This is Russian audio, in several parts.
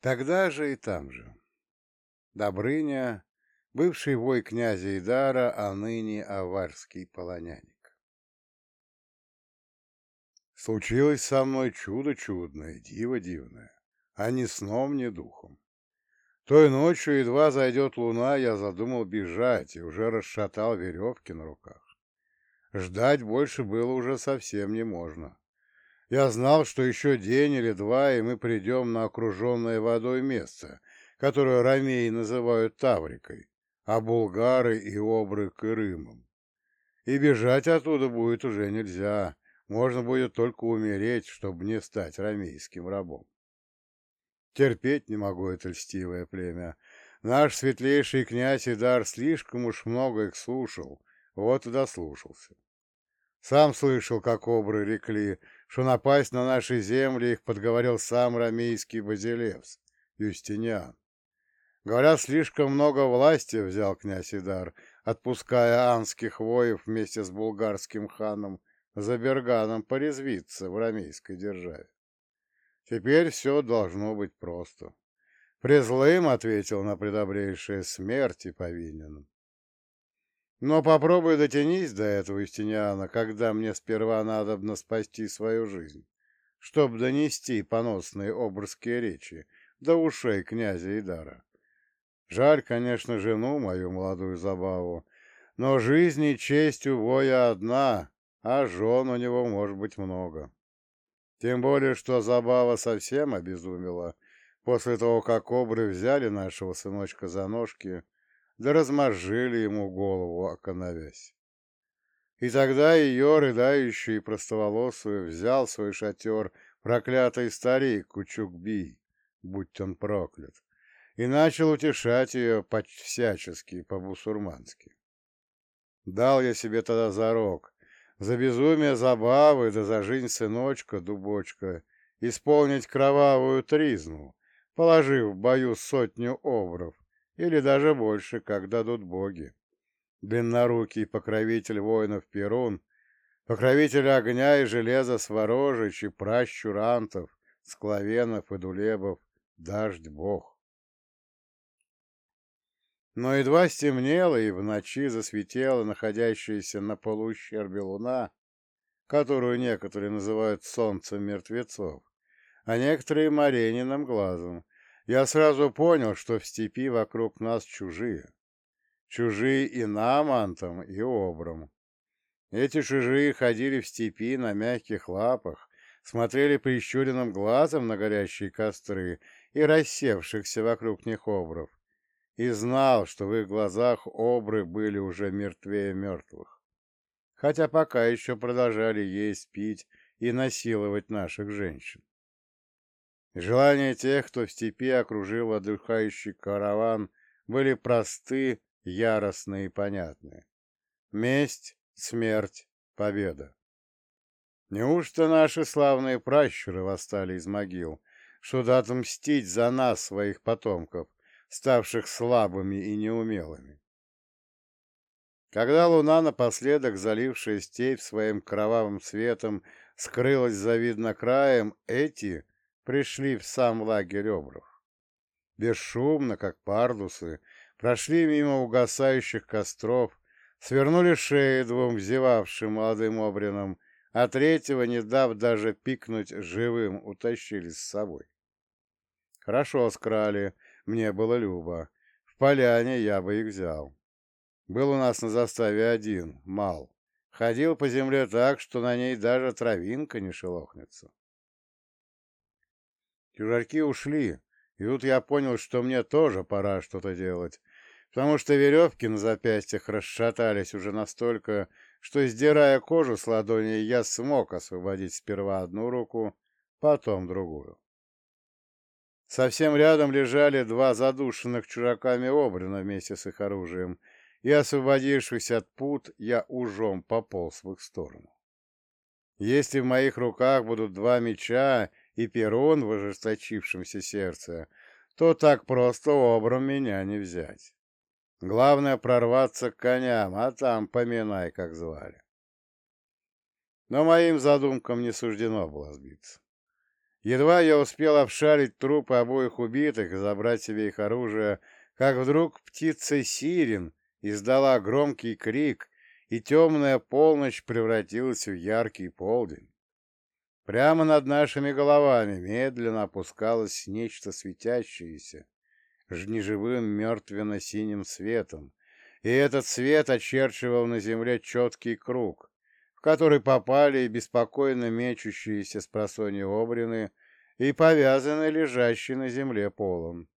Тогда же и там же. Добрыня, бывший вой князя Идара, а ныне аварский полоняник. Случилось со мной чудо чудное, диво дивное, а ни сном, ни духом. Той ночью, едва зайдет луна, я задумал бежать и уже расшатал веревки на руках. Ждать больше было уже совсем не можно. Я знал, что еще день или два, и мы придем на окруженное водой место, которое ромеи называют Таврикой, а булгары и обры Крымом. И бежать оттуда будет уже нельзя, можно будет только умереть, чтобы не стать ромейским рабом. Терпеть не могу это льстивое племя. Наш светлейший князь Идар слишком уж много их слушал, вот и дослушался. Сам слышал, как обры рекли, что напасть на наши земли их подговорил сам рамейский базилевс, Юстиниан. Говорят, слишком много власти взял князь Идар, отпуская анских воев вместе с булгарским ханом за Берганом порезвиться в рамейской державе. Теперь все должно быть просто. Презлым ответил на предобрейшее смерти повинен. Но попробуй дотянись до этого истиняна, когда мне сперва надобно спасти свою жизнь, чтобы донести поносные обрские речи до ушей князя Идара. Жаль, конечно, жену мою молодую забаву, но жизнь и честь у воя одна, а жен у него может быть много. Тем более, что Забава совсем обезумела после того, как обры взяли нашего сыночка за ножки, да размозжили ему голову оконовясь. И тогда ее, рыдающую и простоволосую, взял свой шатер проклятый старик Кучукби, будь он проклят, и начал утешать ее всячески, по-бусурмански. Дал я себе тогда зарок, за безумие забавы, да за жизнь сыночка, дубочка, исполнить кровавую тризну, положив в бою сотню обров, или даже больше, как дадут боги. Длиннорукий покровитель воинов Перун, покровитель огня и железа Сворожич и пращ Чурантов, Скловенов и Дулебов, дождь бог. Но едва стемнело, и в ночи засветела находящаяся на полуущербе луна, которую некоторые называют солнцем мертвецов, а некоторые Марениным глазом, я сразу понял, что в степи вокруг нас чужие. Чужие и нам, антам, и обрам. Эти чужие ходили в степи на мягких лапах, смотрели прищуренным глазом на горящие костры и рассевшихся вокруг них обров, и знал, что в их глазах обры были уже мертвее мертвых, хотя пока еще продолжали есть, пить и насиловать наших женщин. Желания тех, кто в степи окружил отдыхающий караван, были просты, яростны и понятны. Месть, смерть, победа. Неужто наши славные пращуры восстали из могил, чтобы отмстить за нас, своих потомков, ставших слабыми и неумелыми. Когда луна, напоследок залившая степь своим кровавым светом, скрылась завидно краем, эти пришли в сам лагерь обров. Бесшумно, как пардусы, прошли мимо угасающих костров, свернули шеи двум зевавшим молодым обринам, а третьего, не дав даже пикнуть живым, утащили с собой. Хорошо скрали, мне было любо. В поляне я бы их взял. Был у нас на заставе один, мал. Ходил по земле так, что на ней даже травинка не шелохнется. Чужаки ушли, и тут я понял, что мне тоже пора что-то делать, потому что веревки на запястьях расшатались уже настолько, что, сдирая кожу с ладони, я смог освободить сперва одну руку, потом другую. Совсем рядом лежали два задушенных чужаками обрина вместе с их оружием, и, освободившись от пут, я ужом пополз в их сторону. Если в моих руках будут два меча и перун в ожесточившемся сердце, то так просто обром меня не взять. Главное прорваться к коням, а там поминай, как звали. Но моим задумкам не суждено было сбиться. Едва я успел обшарить трупы обоих убитых и забрать себе их оружие, как вдруг птица Сирин издала громкий крик, и темная полночь превратилась в яркий полдень. Прямо над нашими головами медленно опускалось нечто светящееся, неживым мертвенно-синим светом, и этот свет очерчивал на земле четкий круг, в который попали беспокойно мечущиеся с просонья обрины и повязаны лежащий на земле полом.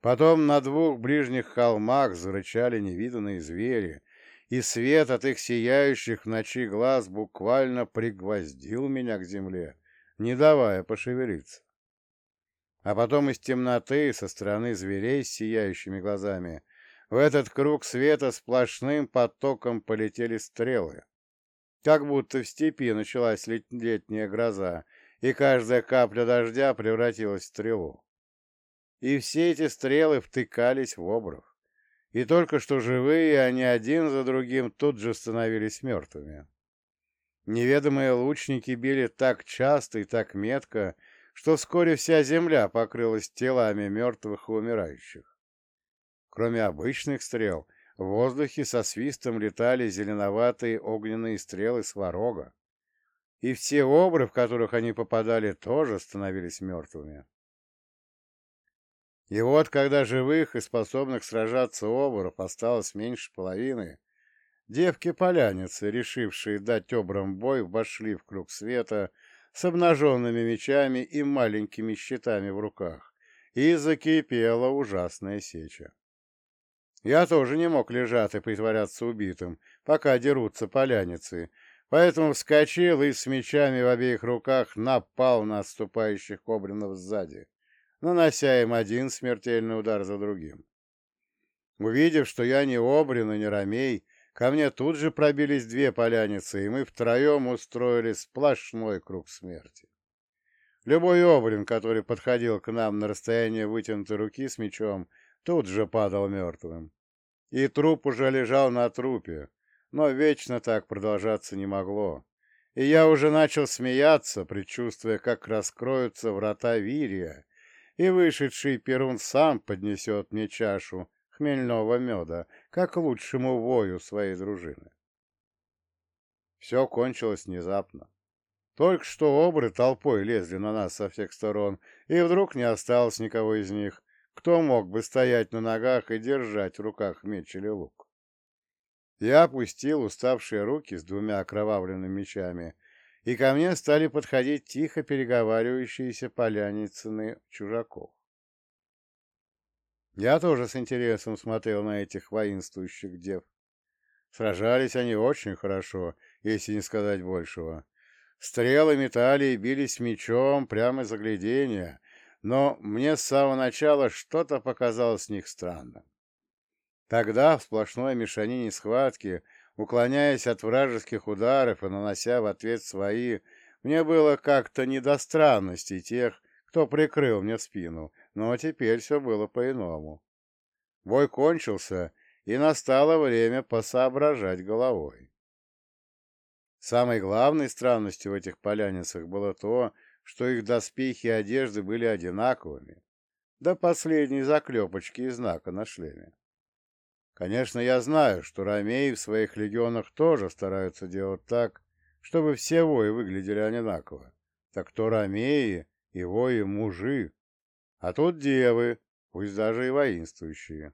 Потом на двух ближних холмах зарычали невиданные звери, и свет от их сияющих в ночи глаз буквально пригвоздил меня к земле, не давая пошевелиться. А потом из темноты, со стороны зверей с сияющими глазами, в этот круг света сплошным потоком полетели стрелы. Как будто в степи началась летняя гроза, и каждая капля дождя превратилась в стрелу и все эти стрелы втыкались в обров. И только что живые, они один за другим тут же становились мертвыми. Неведомые лучники били так часто и так метко, что вскоре вся земля покрылась телами мертвых и умирающих. Кроме обычных стрел, в воздухе со свистом летали зеленоватые огненные стрелы сварога, и все обры, в которых они попадали, тоже становились мертвыми. И вот, когда живых и способных сражаться оборов осталось меньше половины, девки-поляницы, решившие дать обрам бой, вошли в круг света с обнаженными мечами и маленькими щитами в руках, и закипела ужасная сеча. Я тоже не мог лежать и притворяться убитым, пока дерутся поляницы, поэтому вскочил и с мечами в обеих руках напал на отступающих обринов сзади нанося им один смертельный удар за другим. Увидев, что я не Обрин и не Ромей, ко мне тут же пробились две поляницы, и мы втроем устроили сплошной круг смерти. Любой Обрин, который подходил к нам на расстояние вытянутой руки с мечом, тут же падал мертвым. И труп уже лежал на трупе, но вечно так продолжаться не могло. И я уже начал смеяться, предчувствуя, как раскроются врата Вирия, и вышедший Перун сам поднесет мне чашу хмельного меда, как лучшему вою своей дружины. Все кончилось внезапно. Только что обры толпой лезли на нас со всех сторон, и вдруг не осталось никого из них, кто мог бы стоять на ногах и держать в руках меч или лук. Я опустил уставшие руки с двумя окровавленными мечами и ко мне стали подходить тихо переговаривающиеся поляницыны чужаков. Я тоже с интересом смотрел на этих воинствующих дев. Сражались они очень хорошо, если не сказать большего. Стрелы метали и бились мечом прямо из заглядения, но мне с самого начала что-то показалось с них странным. Тогда в сплошной мешанине схватки уклоняясь от вражеских ударов и нанося в ответ свои, мне было как-то не до странностей тех, кто прикрыл мне спину, но теперь все было по-иному. Бой кончился, и настало время посоображать головой. Самой главной странностью в этих поляницах было то, что их доспехи и одежды были одинаковыми, до последней заклепочки и знака на шлеме. Конечно, я знаю, что ромеи в своих легионах тоже стараются делать так, чтобы все вои выглядели одинаково. Так то ромеи и вои мужи, а тут девы, пусть даже и воинствующие.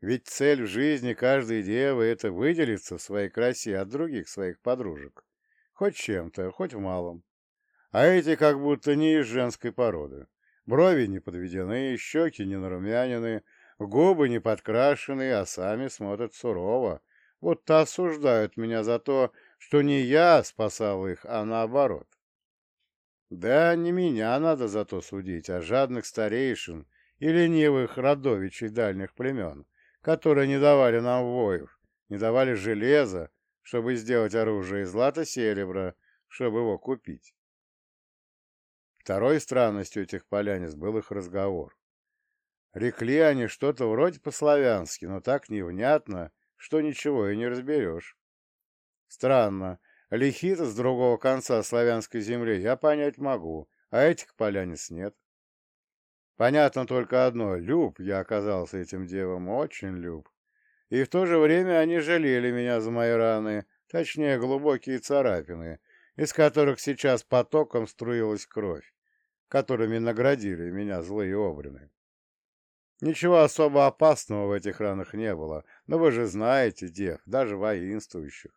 Ведь цель в жизни каждой девы — это выделиться в своей красе от других своих подружек. Хоть чем-то, хоть в малом. А эти как будто не из женской породы. Брови не подведены, щеки не нарумянины, Губы не подкрашены, а сами смотрят сурово, будто осуждают меня за то, что не я спасал их, а наоборот. Да, не меня надо за то судить, а жадных старейшин и ленивых родовичей дальних племен, которые не давали нам воев, не давали железа, чтобы сделать оружие из злата-серебра, чтобы его купить. Второй странностью этих полянец был их разговор. Рекли они что-то вроде по-славянски, но так невнятно, что ничего и не разберешь. Странно, Лихита с другого конца славянской земли я понять могу, а этих полянец нет. Понятно только одно — люб я оказался этим девам, очень люб. И в то же время они жалели меня за мои раны, точнее, глубокие царапины, из которых сейчас потоком струилась кровь, которыми наградили меня злые обрины. Ничего особо опасного в этих ранах не было, но вы же знаете, дев, даже воинствующих,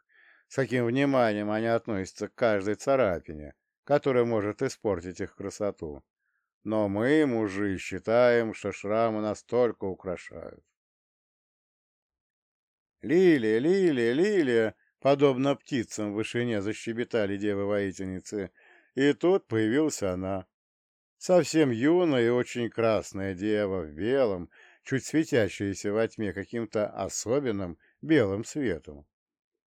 с каким вниманием они относятся к каждой царапине, которая может испортить их красоту. Но мы, мужи, считаем, что шрамы настолько украшают. «Лилия, Лилия, Лилия!» Подобно птицам в вышине защебетали девы-воительницы, и тут появилась она. Совсем юная и очень красная дева в белом, чуть светящаяся во тьме каким-то особенным белым светом.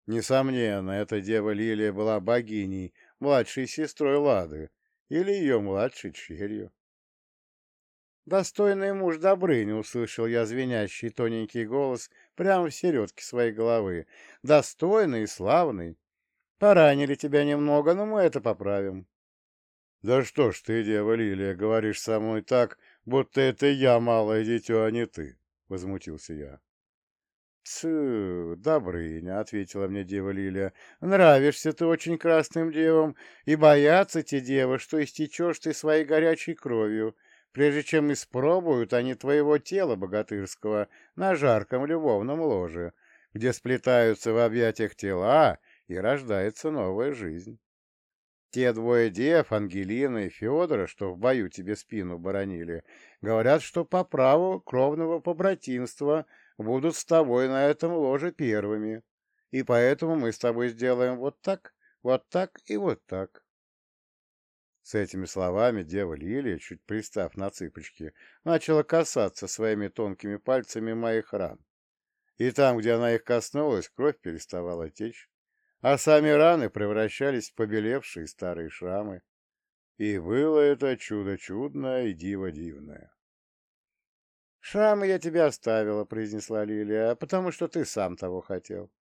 Несомненно, эта дева Лилия была богиней, младшей сестрой Лады, или ее младшей черью. «Достойный муж Добрыни!» — услышал я звенящий тоненький голос прямо в середке своей головы. «Достойный и славный! Поранили тебя немного, но мы это поправим». «Да что ж ты, дева Лилия, говоришь со мной так, будто это я малое дитё, а не ты!» — возмутился я. «Тсу, Добрыня», — ответила мне дева Лилия, — «нравишься ты очень красным девам, и боятся те девы, что истечешь ты своей горячей кровью, прежде чем испробуют они твоего тела богатырского на жарком любовном ложе, где сплетаются в объятиях тела и рождается новая жизнь. Те двое дев, Ангелина и Федора, что в бою тебе спину боронили, говорят, что по праву кровного побратимства будут с тобой на этом ложе первыми, и поэтому мы с тобой сделаем вот так, вот так и вот так. С этими словами дева Лилия, чуть пристав на цыпочки, начала касаться своими тонкими пальцами моих ран. И там, где она их коснулась, кровь переставала течь, а сами раны превращались в побелевшие старые шрамы. И было это чудо чудное и диво дивное. «Шрамы я тебе оставила», — произнесла Лилия, — «потому что ты сам того хотел.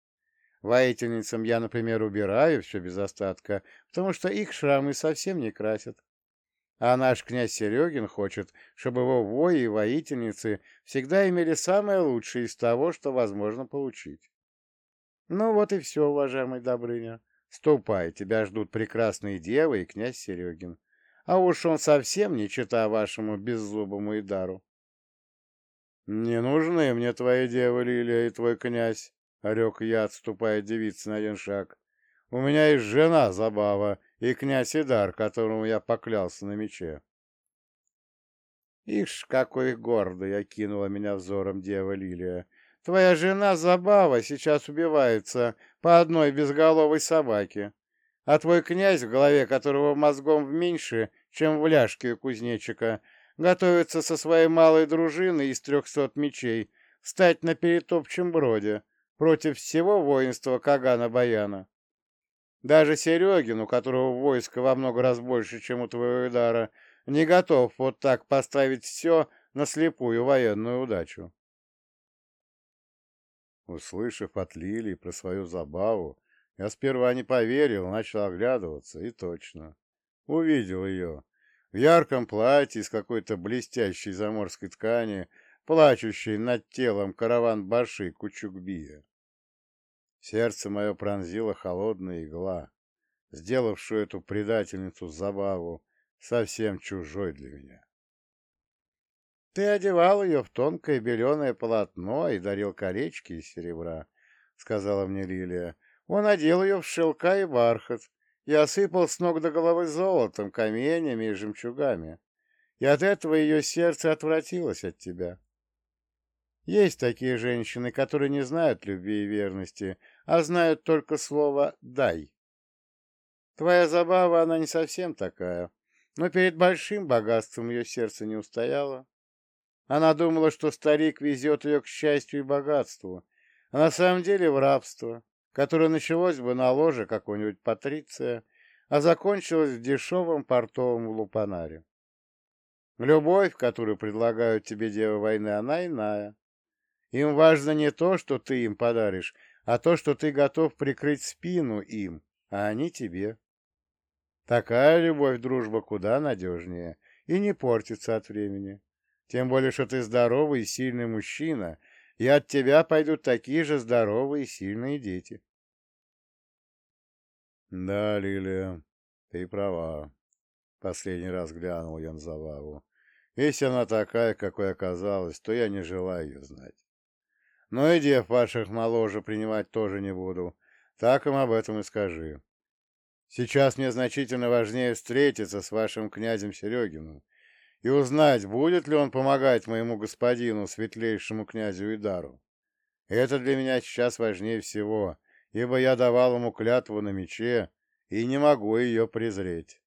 Воительницам я, например, убираю все без остатка, потому что их шрамы совсем не красят. А наш князь Серегин хочет, чтобы его вои и воительницы всегда имели самое лучшее из того, что возможно получить. Ну вот и все, уважаемый Добрыня. Ступай, тебя ждут прекрасные девы и князь Серегин. А уж он совсем не чита вашему беззубому Идару. — Не нужны мне твои девы, Лилия, и твой князь, — орек я, отступая девица на один шаг. «У меня есть жена Забава и князь Идар, которому я поклялся на мече». «Ишь, какой гордый!» — окинула меня взором дева Лилия. «Твоя жена Забава сейчас убивается по одной безголовой собаке, а твой князь, в голове которого мозгом в меньше, чем в ляжке кузнечика, готовится со своей малой дружиной из трехсот мечей стать на перетопчем броде, против всего воинства Кагана-Баяна. Даже Серегин, у которого войско во много раз больше, чем у твоего удара, не готов вот так поставить все на слепую военную удачу. Услышав от Лилии про свою забаву, я сперва не поверил, начал оглядываться, и точно. Увидел ее. В ярком платье из какой-то блестящей заморской ткани, плачущей над телом караван-баши Кучукбия. Сердце мое пронзила холодная игла, сделавшую эту предательницу забаву совсем чужой для меня. Ты одевал ее в тонкое беленое полотно и дарил колечки из серебра, — сказала мне Лилия. Он одел ее в шелка и бархат и осыпал с ног до головы золотом, каменями и жемчугами. И от этого ее сердце отвратилось от тебя. Есть такие женщины, которые не знают любви и верности, а знают только слово «дай». Твоя забава, она не совсем такая, но перед большим богатством ее сердце не устояло. Она думала, что старик везет ее к счастью и богатству, а на самом деле в рабство, которое началось бы на ложе какой-нибудь патриция, а закончилось в дешевом портовом лупанаре. Любовь, которую предлагают тебе девы войны, она иная. Им важно не то, что ты им подаришь, а то, что ты готов прикрыть спину им, а они тебе. Такая любовь-дружба куда надежнее и не портится от времени. Тем более, что ты здоровый и сильный мужчина, и от тебя пойдут такие же здоровые и сильные дети. Да, Лилия, ты права. Последний раз глянул я на Зававу. Если она такая, какой оказалась, то я не желаю ее знать. Но и дев ваших моложе принимать тоже не буду. Так им об этом и скажи. Сейчас мне значительно важнее встретиться с вашим князем Серегиным и узнать, будет ли он помогать моему господину, светлейшему князю Идару. Это для меня сейчас важнее всего, ибо я давал ему клятву на мече и не могу ее презреть.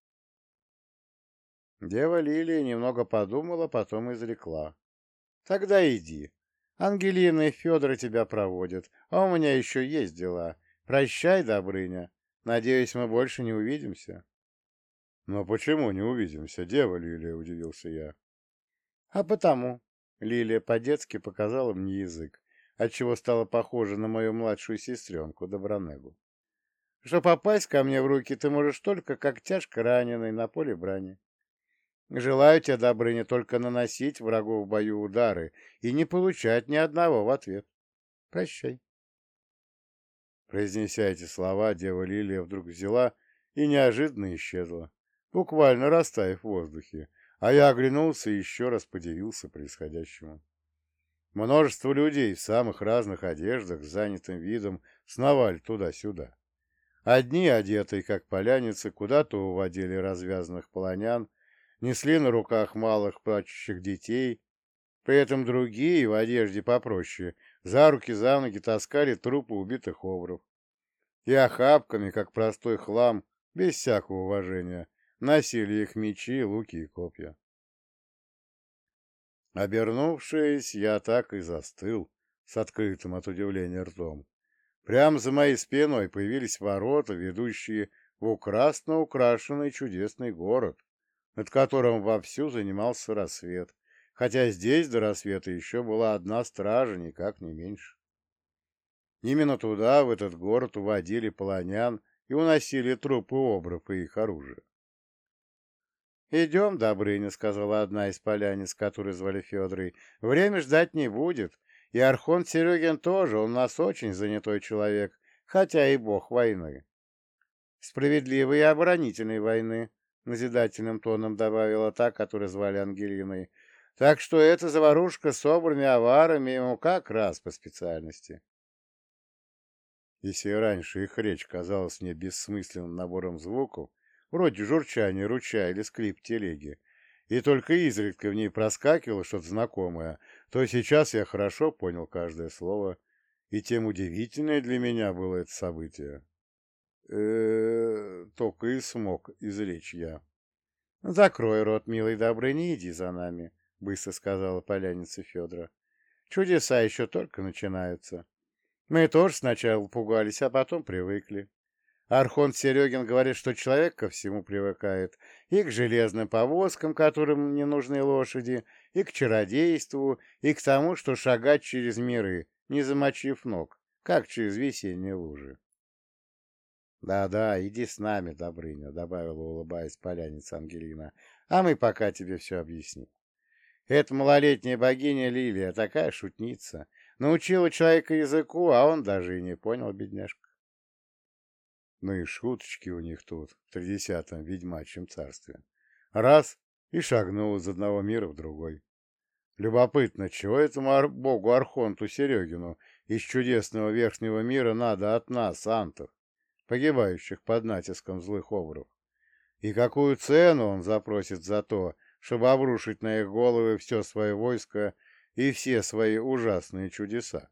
Дева Лилия немного подумала, потом изрекла. — Тогда иди. Ангелина и Федор тебя проводят, а у меня еще есть дела. Прощай, Добрыня. Надеюсь, мы больше не увидимся. — Но почему не увидимся, дева Лилия? — удивился я. — А потому. Лилия по-детски показала мне язык, отчего стала похожа на мою младшую сестренку Добронегу. Что попасть ко мне в руки ты можешь только как тяжко раненый на поле брани. Желаю тебе, Добрыня, только наносить врагу в бою удары и не получать ни одного в ответ. Прощай. Произнеся эти слова, дева Лилия вдруг взяла и неожиданно исчезла, буквально растаяв в воздухе, а я оглянулся и еще раз подивился происходящему. Множество людей в самых разных одеждах с занятым видом сновали туда-сюда. Одни, одетые как поляницы, куда-то уводили развязанных полонян, несли на руках малых плачущих детей, при этом другие, в одежде попроще, за руки, за ноги таскали трупы убитых обров. И охапками, как простой хлам, без всякого уважения, носили их мечи, луки и копья. Обернувшись, я так и застыл, с открытым от удивления ртом. Прямо за моей спиной появились ворота, ведущие в украсно украшенный чудесный город, над которым вовсю занимался рассвет, хотя здесь до рассвета еще была одна стража, никак не меньше. Именно туда, в этот город, уводили полонян и уносили трупы обров и их оружие. «Идем, Добрыня», — сказала одна из поляниц, которую звали Федорой. «Время ждать не будет. И Архон Серегин тоже, он у нас очень занятой человек, хотя и бог войны. Справедливой и оборонительной войны, — назидательным тоном добавила та, которую звали Ангелиной. Так что эта заварушка с обрами аварами ему как раз по специальности. Если раньше их речь казалась мне бессмысленным набором звуков, вроде журчания ручья или скрип телеги, и только изредка в ней проскакивало что-то знакомое, то сейчас я хорошо понял каждое слово, и тем удивительнее для меня было это событие э только и смог изречь я. — Закрой рот, милый добрый, не иди за нами, — быстро сказала поляница Федора. — Чудеса еще только начинаются. Мы тоже сначала пугались, а потом привыкли. Архонт Серегин говорит, что человек ко всему привыкает, и к железным повозкам, которым не нужны лошади, и к чародейству, и к тому, что шагать через миры, не замочив ног, как через весенние лужи. «Да-да, иди с нами, Добрыня», — добавила, улыбаясь поляница Ангелина, — «а мы пока тебе все объясним. Эта малолетняя богиня Лилия такая шутница. Научила человека языку, а он даже и не понял, бедняжка». Ну и шуточки у них тут, в тридесятом ведьмачьем царстве. Раз — и шагнул из одного мира в другой. Любопытно, чего этому богу Архонту Серегину из чудесного верхнего мира надо от нас, антов? погибающих под натиском злых обров, и какую цену он запросит за то, чтобы обрушить на их головы все свое войско и все свои ужасные чудеса.